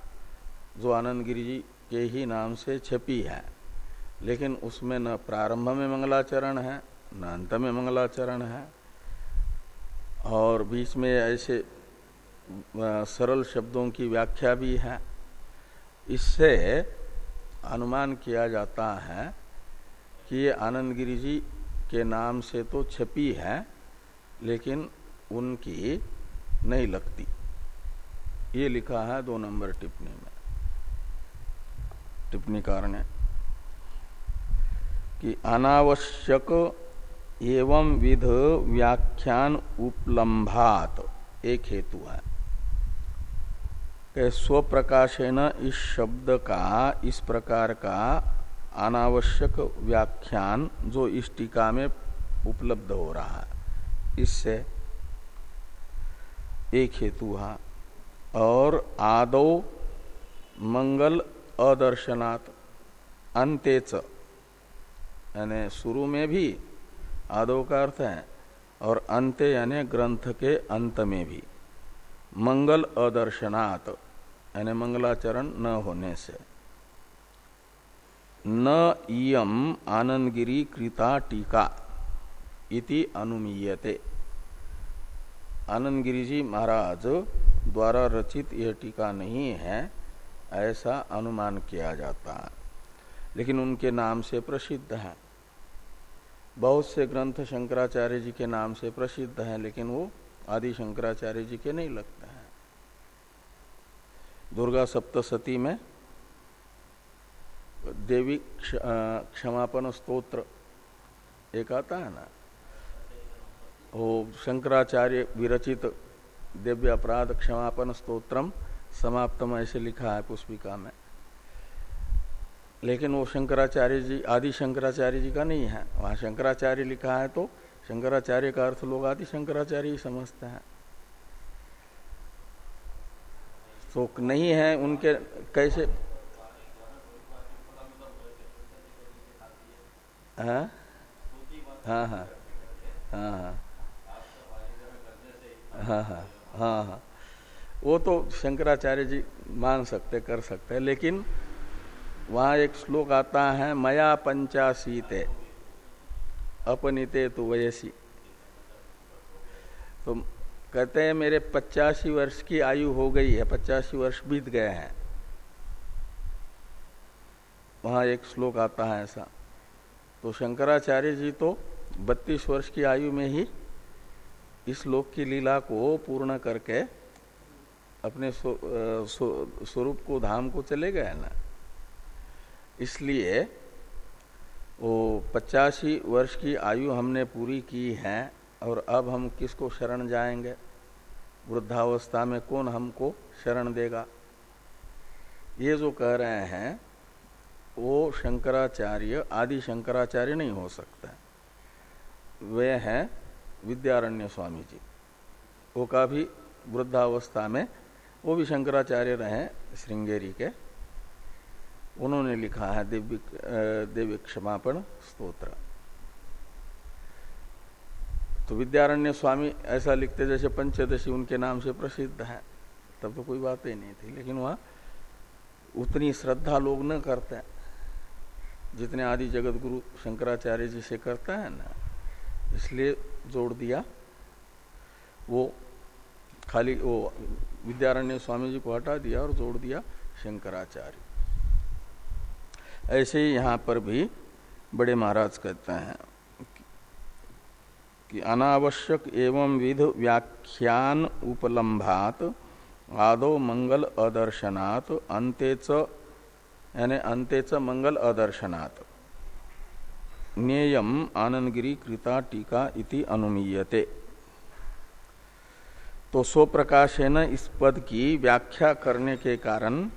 जो आनंद गिरी जी के ही नाम से छपी है। लेकिन उसमें न प्रारंभ में मंगलाचरण है, न अंत में मंगलाचरण है। और बीच में ऐसे सरल शब्दों की व्याख्या भी है। इससे अनुमान किया जाता है कि ये आनंद गिरी जी के नाम से तो छपी है, लेकिन उनकी नहीं लगती। ये लिखा है दो नंबर टिप्पणी में। टिप्पणीकार ने कि अनावश्यक एवं विध व्याख्यान उपलम्भात एक हेतु है। कि स्वप्रकाशन इस शब्द का, इस प्रकार का अनावश्यक व्याख्यान जो इस टीका में उपलब्ध हो रहा है, इससे एक हेतु है। और आदो मंगल अदर्शनात् अंतेच यानी शुरू में भी आदो का अर्थ है, और अंत यानी ग्रंथ के अंत में भी। मंगल अदर्शनात्, यानी मंगलाचरण न होने से। न इयम आनंदगिरी कृता टीका इति अनुमीयते। आनंदगिरी जी महाराज द्वारा रचित यह टीका नहीं है, ऐसा अनुमान किया जाता है। लेकिन उनके नाम से प्रसिद्ध है। बहुत से ग्रंथ शंकराचार्य जी के नाम से प्रसिद्ध हैं, लेकिन वो आदि शंकराचार्य जी के नहीं लगते हैं। दुर्गा सप्तशती में देवी क्षमापन स्तोत्र एक आता है ना? वो शंकराचार्य विरचित दिव्य अपराध क्षमापन स्तोत्रम समाप्तम, ऐसे लिखा है पुष्पिका में। लेकिन वो शंकराचार्य जी, आदि शंकराचार्य जी का नहीं है। वहाँ शंकराचार्य लिखा है तो शंकराचार्य का अर्थ लोग आदि शंकराचार्य ही समझते हैं। तो नहीं है उनके कैसे? हाँ हाँ। हाँ हाँ। हाँ हाँ हाँ हाँ। वो तो शंकराचार्य जी मान सकते, कर सकते लेकिन वहाँ एक श्लोक आता है, मया पंचाशीते अपनीते तो वयसी। तो कहते हैं, मेरे पचासी वर्ष की आयु हो गई है, पचासी वर्ष बीत गए हैं। वहाँ एक श्लोक आता है ऐसा। तो शंकराचार्य जी तो बत्तीस वर्ष की आयु में ही इस लोक की लीला को पूर्ण करके अपने स्वरूप को, धाम को चले गए ना। इसलिए वो पचासी वर्ष की आयु हमने पूरी की है और अब हम किसको शरण जाएँगे? वृद्धावस्था में कौन हमको शरण देगा? ये जो कह रहे हैं, वो शंकराचार्य, आदि शंकराचार्य नहीं हो सकता। वे हैं विद्यारण्य स्वामी जी वो का भी वृद्धावस्था में, वो भी शंकराचार्य रहे श्रृंगेरी के। उन्होंने लिखा है दिव्य दिव्य क्षमापण स्तोत्र। तो विद्यारण्य स्वामी ऐसा लिखते जैसे पंचदशी उनके नाम से प्रसिद्ध है। तब तो कोई बात ही नहीं थी, लेकिन वह उतनी श्रद्धा लोग न करते जितने आदि जगत गुरु शंकराचार्य जी से करता है ना इसलिए जोड़ दिया। वो खाली वो विद्यारण्य स्वामी जी को हटा दिया और जोड़ दिया शंकराचार्य। ऐसे ही यहाँ पर भी बड़े महाराज कहते हैं कि अनावश्यक एवं विध व्याख्यान उपलम्भात आदो मंगल अदर्शनात् अंतेच यानी अंतेच मंगल अदर्शनात्। नेयम आनंदगिरी कृता टीका इति अनुमीयते। तो सो प्रकाशन इस पद की व्याख्या करने के कारण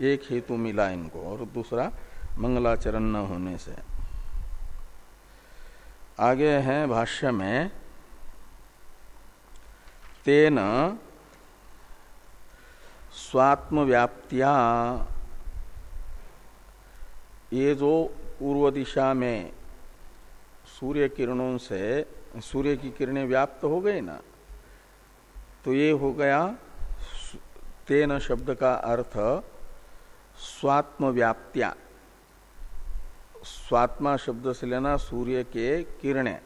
एक हेतु मिला इनको, और दूसरा मंगलाचरण न होने से। आगे है भाष्य में, तेन स्वात्म व्याप्तिया ये जो पूर्व दिशा में सूर्य किरणों से, सूर्य की किरणें व्याप्त हो गई ना तो ये हो गया तेन शब्द का अर्थ स्वात्म व्याप्त्या स्वात्मा शब्द से लेना सूर्य के किरणें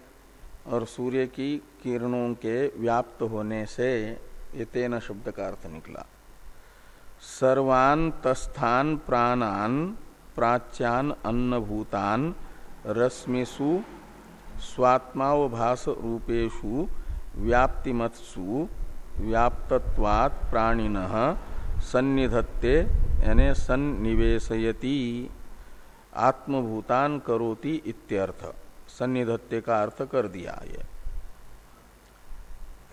और सूर्य की किरणों के व्याप्त होने से ये तेन शब्द का अर्थ निकला। सर्वान तस्थान प्राणान प्राच्यान अन्नभूतान रश्मिषु स्वात्मावभास रूपेशु व्याप्तिमत्सु, व्याप्तत्वात् प्राणिन सन्निधत्ते, यानी सन्निवेशयति। आत्मभूतान करोति इत्यर्थ। सन्निधत्ते का अर्थ कर दिया ये।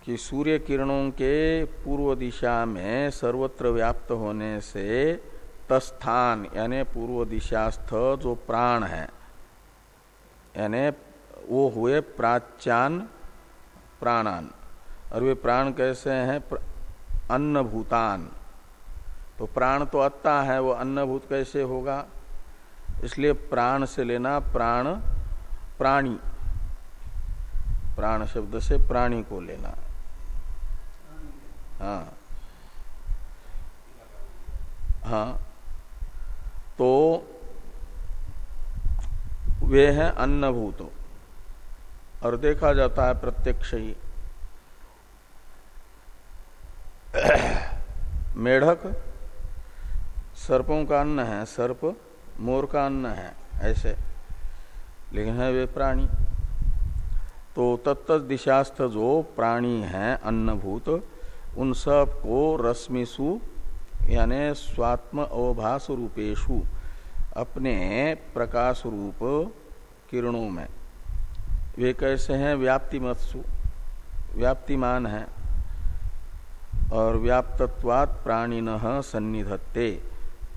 कि सूर्य किरणों के पूर्व दिशा में सर्वत्र व्याप्त होने से तस्थान यानी पूर्व दिशास्थ जो प्राण है, यानी वो हुए प्राच्यान प्राणान। और वे प्राण कैसे हैं? अन्न भूतान तो प्राण तो अत्ता है, वो अन्नभूत कैसे होगा? इसलिए प्राण से लेना प्राण, प्राणी। प्राण शब्द से प्राणी को लेना। हाँ। हाँ। तो वे हैं अन्नभूत। और देखा जाता है प्रत्यक्ष ही। मेढक, सर्पों का अन्न है, सर्प मोर का अन्न है, ऐसे। लेकिन है वे प्राणी। तो तत्त दिशास्थ जो प्राणी हैं, अन्नभूत, उन सबको रश्मिसु यानी स्वात्म अवभास रूपेशु अपने प्रकाश रूप किरणों में। वे कैसे हैं? व्याप्ति मत्सु व्याप्तिमान है और व्याप्तत्वात् प्राणिन सन्निधत्ते।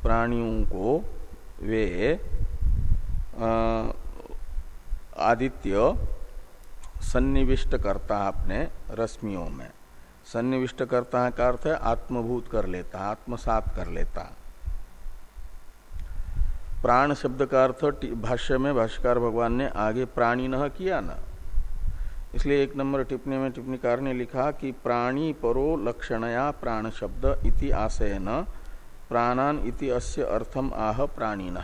प्राणियों को वे आदित्य सन्निविष्ट करता अपने रश्मियों में। सन्निविष्ट करता है का अर्थ है आत्मभूत कर लेता आत्मसात कर लेता प्राण शब्द का अर्थ भाष्य में भाष्यकार भगवान ने आगे प्राणी न किया ना। इसलिए एक नंबर टिप्पणी में टिप्पणीकार ने लिखा कि प्राणी परो लक्षणया प्राण शब्द इति आशय न प्राणान इति अस्य अर्थम आह प्राणिन।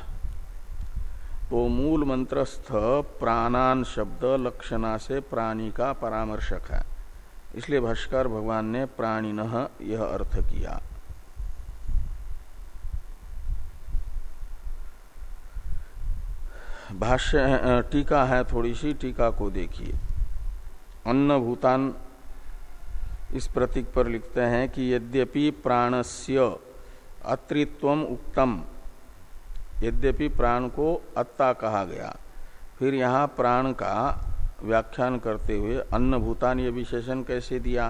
तो मूल मंत्रस्थ प्राणान शब्द लक्षणा से प्राणी का परामर्शक है। इसलिए भाष्कर भगवान ने प्राणिन यह अर्थ किया। भाष्य टीका है थोड़ी सी टीका को देखिए। अन्न भूतान इस प्रतीक पर लिखते हैं कि यद्यपि प्राणस्य अत्रित्व उक्तम, यद्यपि प्राण को अत्ता कहा गया, फिर यहाँ प्राण का व्याख्यान करते हुए अन्न भूतान ये विशेषण कैसे दिया?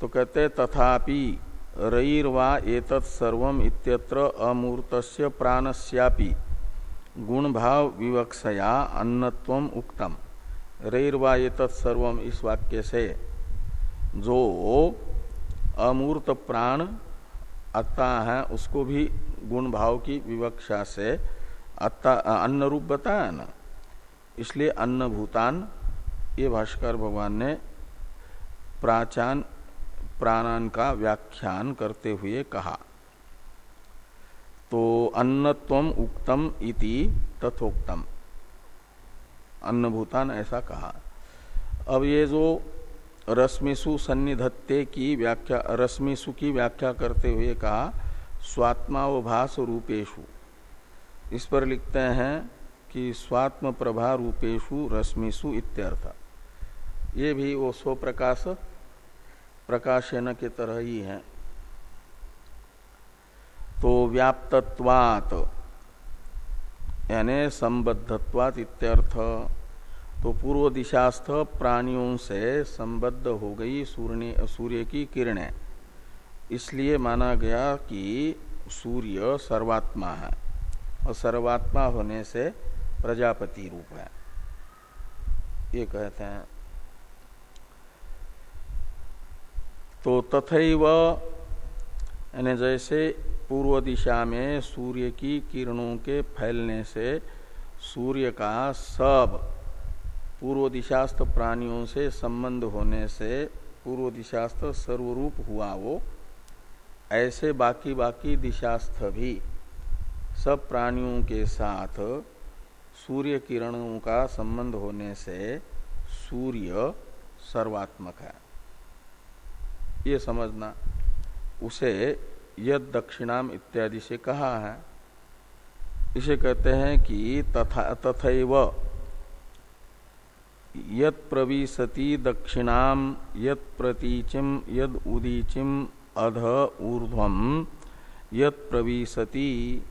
तो कहते तथापि रईर्वा एतत् सर्वम इत्यत्र अमूर्तस्य प्राणस्यापि गुण भाव विवक्षया अन्नत्वम उक्तम। रईर्वा एतत् सर्वम इस वाक्य से, जो अमूर्त प्राण अत्ता है, उसको भी गुण भाव की विवक्षा से अत्ता अन्न रूप बताया ना? इसलिए अन्न भूतान, ये भाष्कर भगवान ने प्राचान, प्राणान का व्याख्यान करते हुए कहा। तो अन्नत्वम उक्तम इति तथोक्तम। अन्न भूतान ऐसा कहा। अब ये जो रश्मिसु सन्निधत्ते की व्याख्या रश्मिसु की व्याख्या करते हुए कहा स्वात्मा स्वात्मावभास रूपेशु इस पर लिखते हैं कि स्वात्म प्रभा रूपेशु रश्मिसु इत्यर्थ। ये भी वो स्वप्रकाश, प्रकाशन के तरह ही है। तो व्याप्तत्वात, यानी संबद्धत्वात इत्यर्थ। तो पूर्व दिशास्थ प्राणियों से संबद्ध हो गई सूर्य सूर्य की किरणें। इसलिए माना गया कि सूर्य सर्वात्मा है। और सर्वात्मा होने से प्रजापति रूप है। ये कहते हैं तो तथैव, यानी जैसे पूर्व दिशा में सूर्य की किरणों के फैलने से सूर्य का सब पूर्व दिशास्थ प्राणियों से संबंध होने से पूर्व दिशास्थ सर्वरूप हुआ वो, ऐसे बाकी बाकी दिशास्थ भी सब प्राणियों के साथ सूर्य किरणों का संबंध होने से सूर्य सर्वात्मक है। ये समझना। उसे यद दक्षिणाम इत्यादि से कहा है। इसे कहते हैं कि तथा तथैव यत प्रविशति दक्षिणाम यत प्रतीचिम, यद उदीचिम, अध ऊर्ध्व यत प्रविशति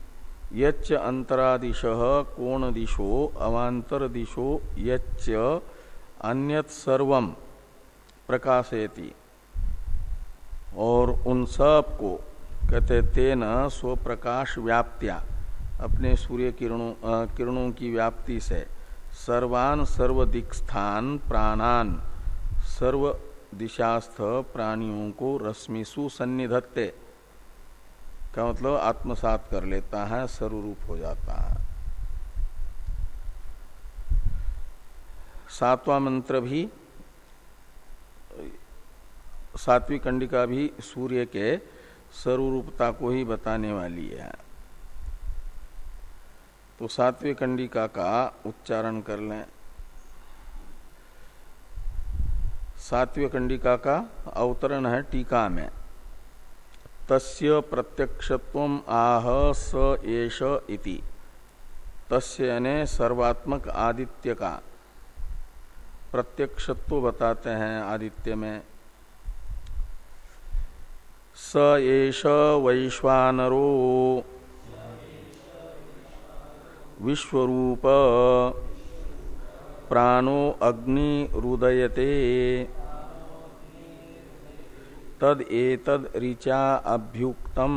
यच्च अंतरादिश कोण दिशो अवांतर दिशो यच्च अन्यत सर्वम प्रकाशयति। और उन सबको कहते तेन स्वप्रकाश व्याप्त्या अपने सूर्य किरणों किरणों की व्याप्ति से। सर्वान सर्वदिक स्थान प्राणान सर्व दिशास्थ प्राणियों को रश्मिसु सन्निधत्ते। का मतलब आत्मसात कर लेता है, सर्वरूप हो जाता है। सातवां मंत्र भी सात्विक कंडिका भी सूर्य के सर्वरूपता को ही बताने वाली है। तो सात्विक कंडिका का उच्चारण कर लें। सात्विक कंडिका का अवतरण है टीका में। तस्य प्रत्यक्षत्व आह स एष इति। तस्य सर्वात्मक आदित्य का। प्रत्यक्षत्व बताते हैं आदित्य में। स एष वैश्वानरो। विश्वरूप। प्राणो अग्नि रुदयते तद एतद ऋचा अभ्युक्तम।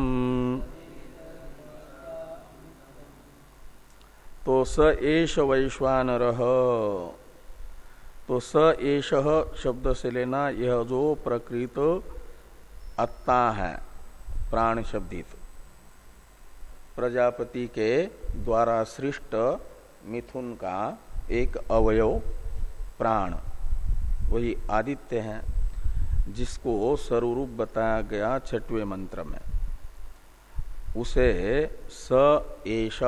तो स एष वैश्वानर। तो स एष शब्द से लेना यह जो प्रकृत अत्ता है प्राण शब्दित प्रजापति के द्वारा सृष्ट मिथुन का एक अवयव प्राण, वही आदित्य है। जिसको सर्वरूप बताया गया छठवें मंत्र में। उसे स एष।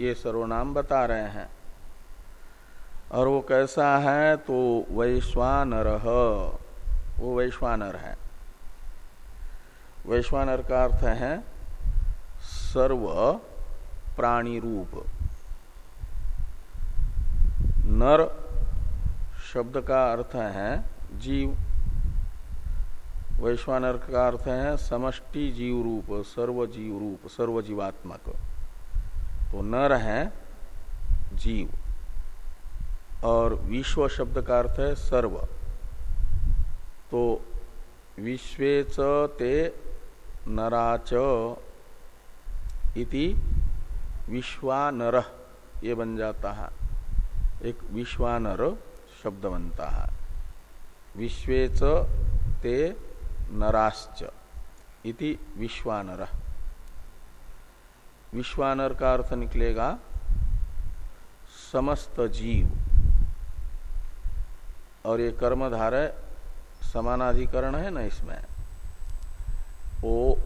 ये सर्वनाम बता रहे हैं। और वो कैसा है? तो वैश्वानर। वो वैश्वानर है। वैश्वानर का अर्थ है सर्व प्राणी रूप। नर शब्द का अर्थ है जीव। वैश्वानर का अर्थ है समष्टि जीव रूप सर्व जीव रूप सर्व जीवात्मक। तो नर है जीव। और विश्व शब्द का अर्थ है सर्व। तो विश्वेच ते नराच इति विश्वानर, ये बन जाता है। एक विश्वानर शब्द बनता है। विश्वेच ते नराश्च। इति विश्वानर। विश्वानर का अर्थ निकलेगा, समस्त जीव। और ये कर्मधारय समानाधिकरण है ना इसमें? वो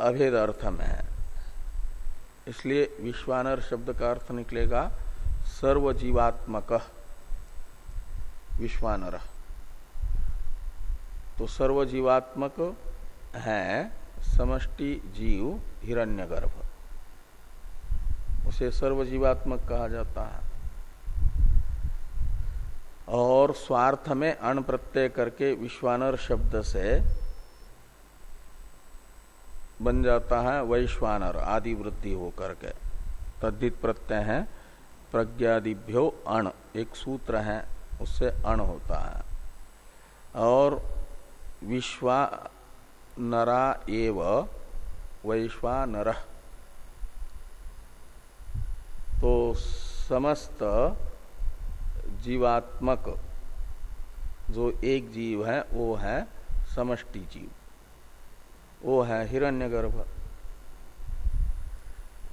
अभेद अर्थ में है। इसलिए विश्वानर शब्द का अर्थ निकलेगा, सर्वजीवात्मक। विश्वानर। तो सर्वजीवात्मक है समष्टि जीव हिरण्यगर्भ। उसे सर्वजीवात्मक कहा जाता है। और स्वार्थ में अण प्रत्यय करके विश्वानर शब्द से बन जाता है वैश्वानर आदि वृद्धि होकर के। तद्धित प्रत्यय है, प्रज्ञादिभ्यो अण, एक सूत्र है, उससे अण होता है। और विश्वा नरा एव वैश्वानर तो समस्त जीवात्मक जो एक जीव है, वो है समष्टि जीव। वो है हिरण्यगर्भ।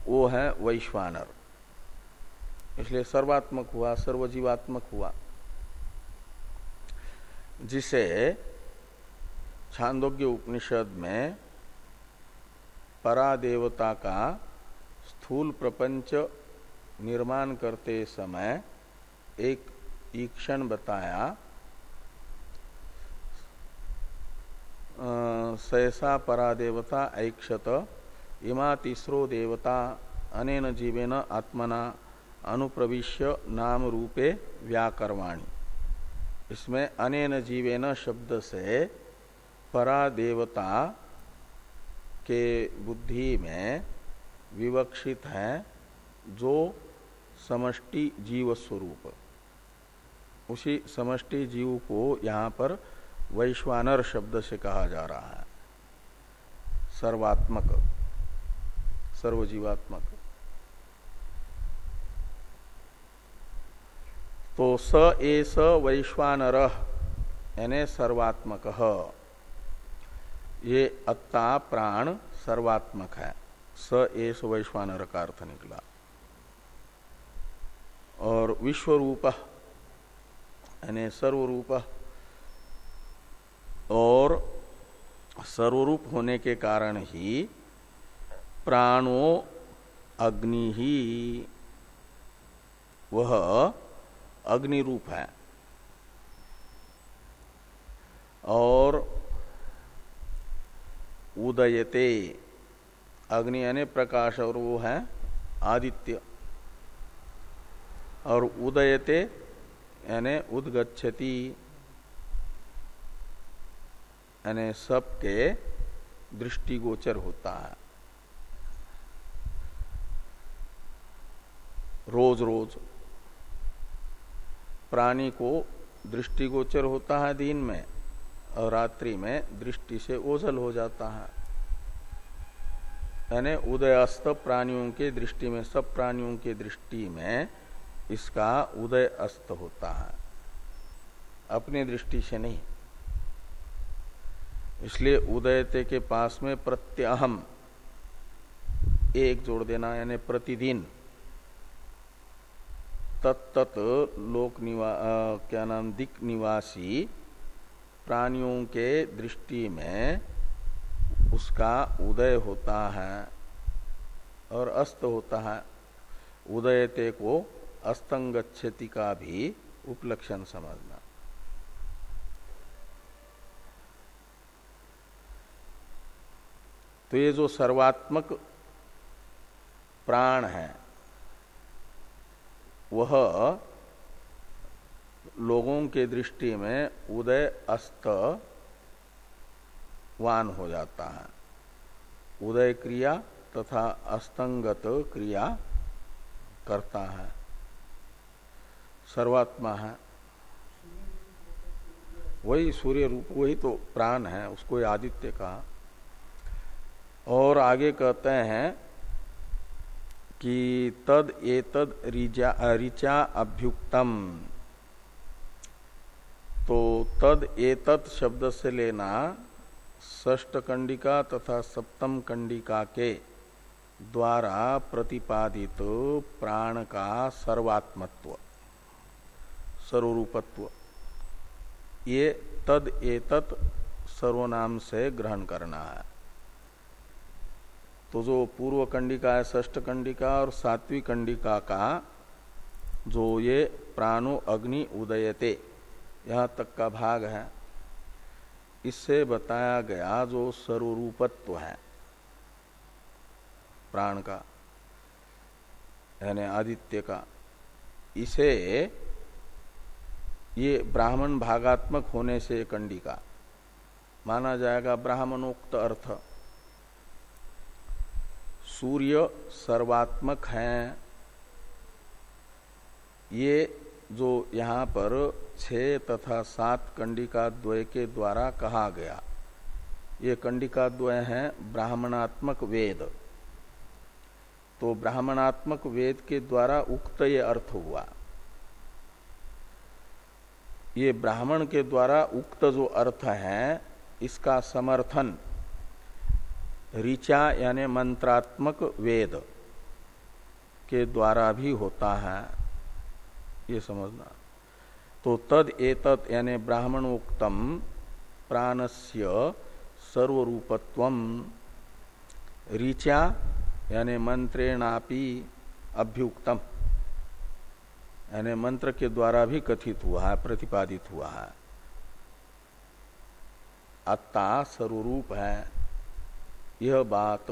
वो है वैश्वानर इसलिए सर्वात्मक हुआ, सर्वजीवात्मक हुआ। जिसे छांदोग्य उपनिषद में परादेवता का स्थूल प्रपंच निर्माण करते समय एक ईक्षण बताया सहसा परादेवता ऐक्षत इमा तीसरो देवता, अनेन जीवेन आत्मना, अनुप्रविश्य नाम रूपे व्याकरवाणी। इसमें अनेन जीवेन शब्द से परादेवता के बुद्धि में विवक्षित है जो समष्टि जीव स्वरूप। उसी समष्टि जीव को यहाँ पर वैश्वानर शब्द से कहा जा रहा है। सर्वात्मक, सर्वजीवात्मक। तो स ए स वैश्वानर, यानी सर्वात्मक। ये अत्ता प्राण सर्वात्मक है। स एस वैश्वानर का अर्थ निकला। और विश्वरूप, यानी सर्वरूप, और सर्वरूप होने के कारण ही प्राणो अग्नि ही वह अग्नि रूप है। और उदयते। अग्नि यानी प्रकाश और वो है आदित्य। और उदयते यानी उदगछति यानी सबके दृष्टिगोचर होता है। रोज रोज प्राणी को दृष्टिगोचर होता है दिन में। और रात्रि में दृष्टि से ओझल हो जाता है। यानी उदयस्त प्राणियों के दृष्टि में, सब प्राणियों के दृष्टि में इसका उदय अस्त होता है। अपनी दृष्टि से नहीं। इसलिए उदयते के पास में प्रत्यहम एक जोड़ देना, यानी प्रतिदिन। तत्त लोक निवा क्या नाम दिक निवासी प्राणियों के दृष्टि में उसका उदय होता है और अस्त होता है। उदयते को अस्तंगछति का भी उपलक्षण समझना। तो ये जो सर्वात्मक प्राण है, वह लोगों के दृष्टि में उदय अस्त वान हो जाता है। उदय क्रिया तथा अस्तंगत क्रिया करता है। सर्वात्मा है। वही सूर्य रूप, वही तो प्राण है, उसको आदित्य कहा। और आगे कहते हैं कि तद एतद ऋचा अभ्युक्तम। तो तद एतत शब्द से लेना ष्ट कंडिका तथा सप्तम कंडिका के द्वारा प्रतिपादित प्राण का सर्वात्मत्व, सर्वरूपत्व। ये तद एतत सर्वनाम से ग्रहण करना है। तो जो पूर्व कंडिका है ष्ट कंडिका और सात्विक कंडिका का, जो ये प्राणो अग्नि उदयते। यहाँ तक का भाग है। इससे बताया गया जो सर्वरूपत्व है, प्राण का, यानी आदित्य का, इसे ये ब्राह्मण भागात्मक होने से कंडिका, माना जाएगा ब्राह्मणोक्त अर्थ। सूर्य सर्वात्मक है। ये जो यहाँ पर छ तथा सात कंडिका द्वय के द्वारा कहा गया। ये कंडिका द्वय है ब्राह्मणात्मक वेद। तो ब्राह्मणात्मक वेद के द्वारा उक्त ये अर्थ हुआ। ये ब्राह्मण के द्वारा उक्त जो अर्थ है, इसका समर्थन ऋचा यानी मंत्रात्मक वेद के द्वारा भी होता है। ये समझना। तो तद एतत यानी ब्राह्मणोक्तम प्राणस्य सर्वरूपत्व। ऋचा यानी मंत्रेणापि अभ्युक्तम। यानी मंत्र के द्वारा भी कथित हुआ है, प्रतिपादित हुआ है। आत्ता सर्वरूप है। यह बात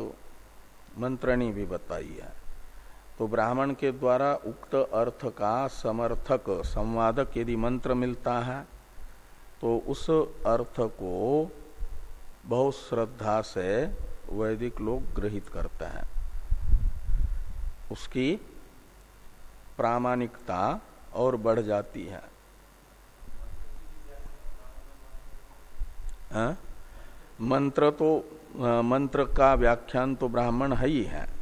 मंत्रणी भी बताई है। तो ब्राह्मण के द्वारा उक्त अर्थ का समर्थक संवादक यदि मंत्र मिलता है तो उस अर्थ को बहुत श्रद्धा से वैदिक लोग ग्रहित करते हैं। उसकी प्रामाणिकता और बढ़ जाती है। आ? मंत्र तो मंत्र का व्याख्यान तो ब्राह्मण है ही है।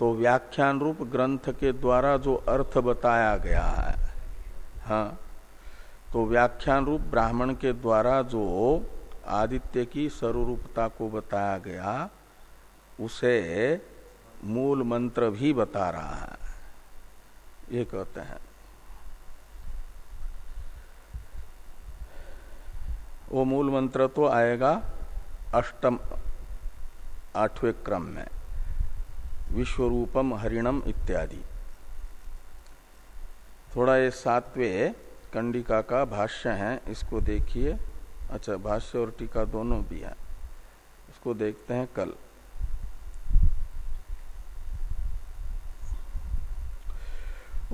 तो व्याख्यान रूप ग्रंथ के द्वारा जो अर्थ बताया गया है हाँ तो व्याख्यान रूप ब्राह्मण के द्वारा जो आदित्य की स्वरूपता को बताया गया, उसे मूल मंत्र भी बता रहा है। ये कहते हैं। वो मूल मंत्र तो आएगा अष्टम, आठवें क्रम में। विश्वरूपम हरिणम इत्यादि। थोड़ा ये सातवें कंडिका का भाष्य है, इसको देखिए। अच्छा भाष्य और टीका दोनों भी है। उसको देखते हैं कल।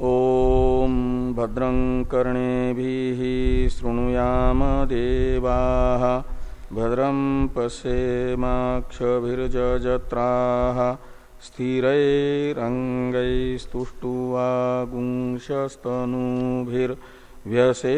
ओम भद्रं कर्णेभिः शृणुयाम देवा भद्रम भद्रं पश्येमाक्षभिर्जत्राः स्थिरैरङ्गैस्तुष्टुवागुंशस्तनूभिर्व्यसे